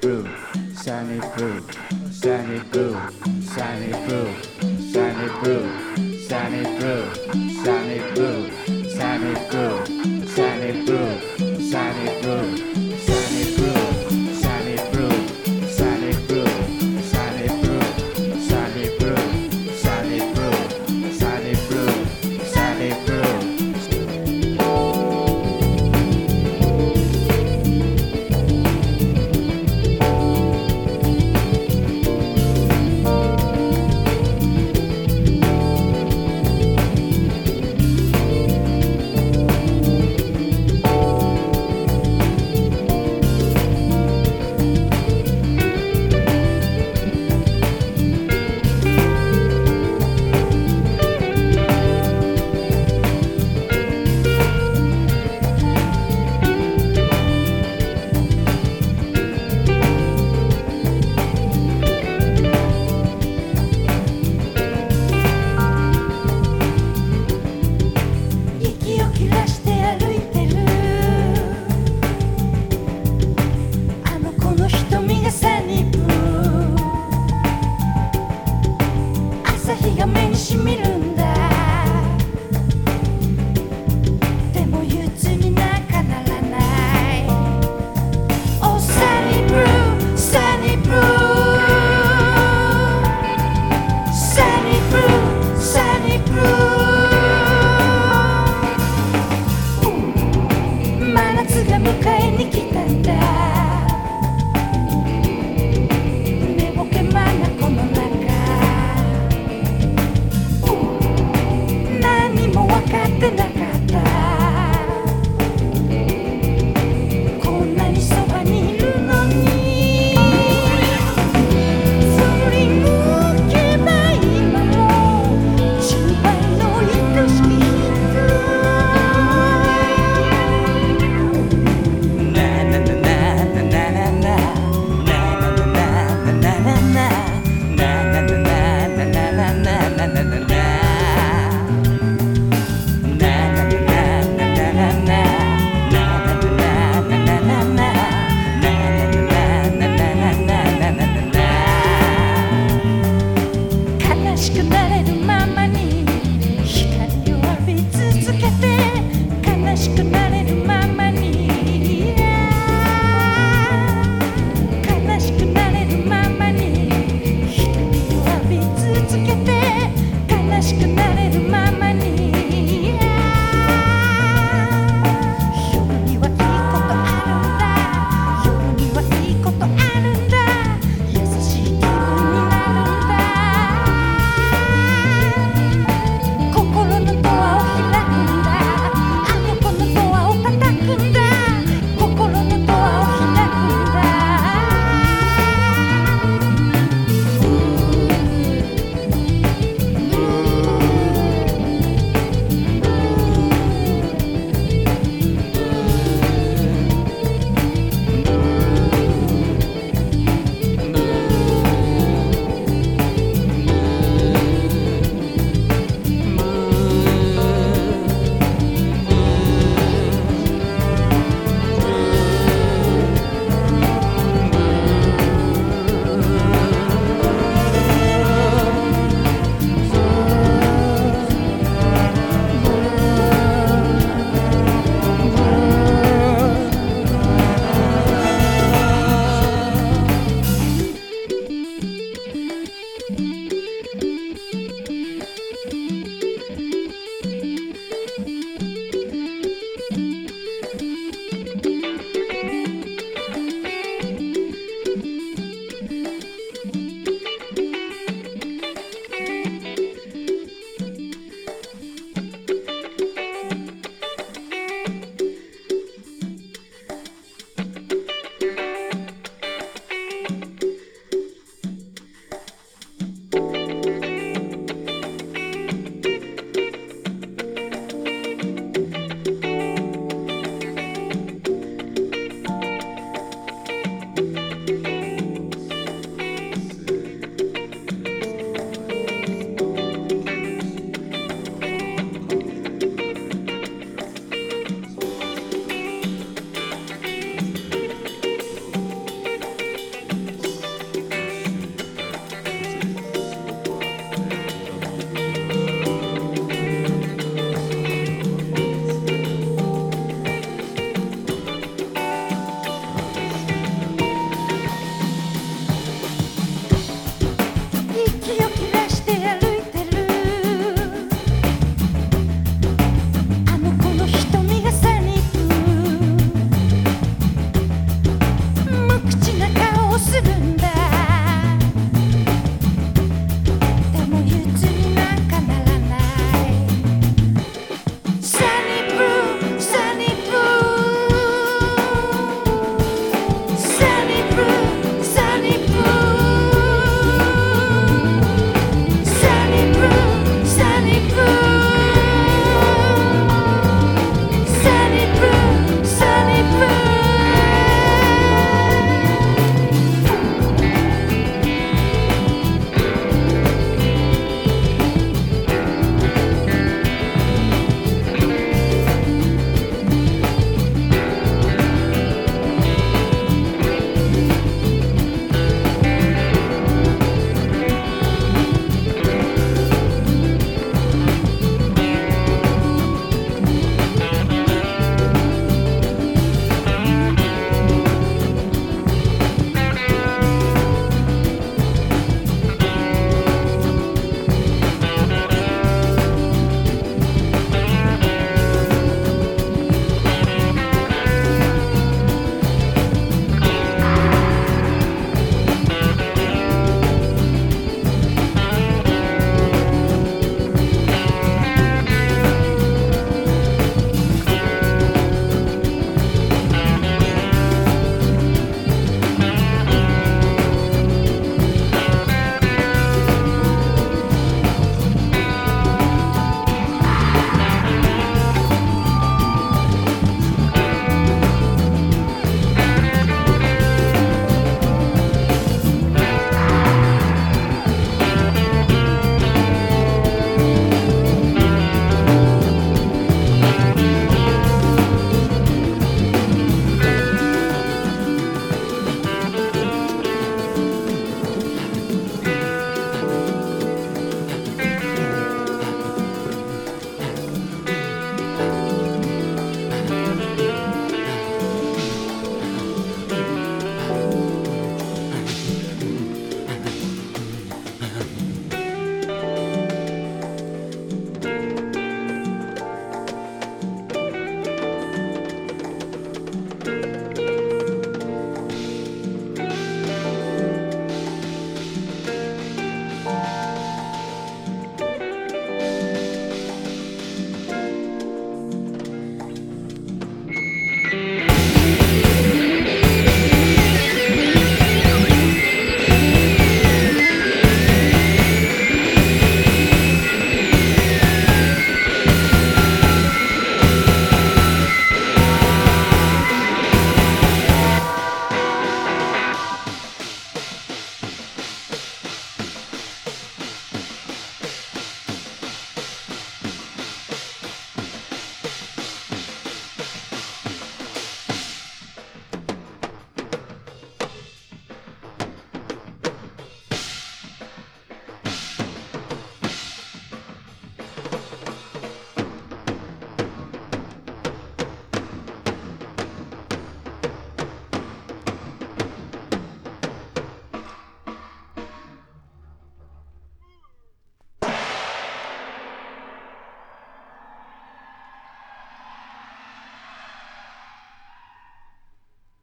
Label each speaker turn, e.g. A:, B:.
A: boom, sunny boom, sunny boom, sunny boom, sunny boom, sunny boom, sunny boom.
B: Kashmir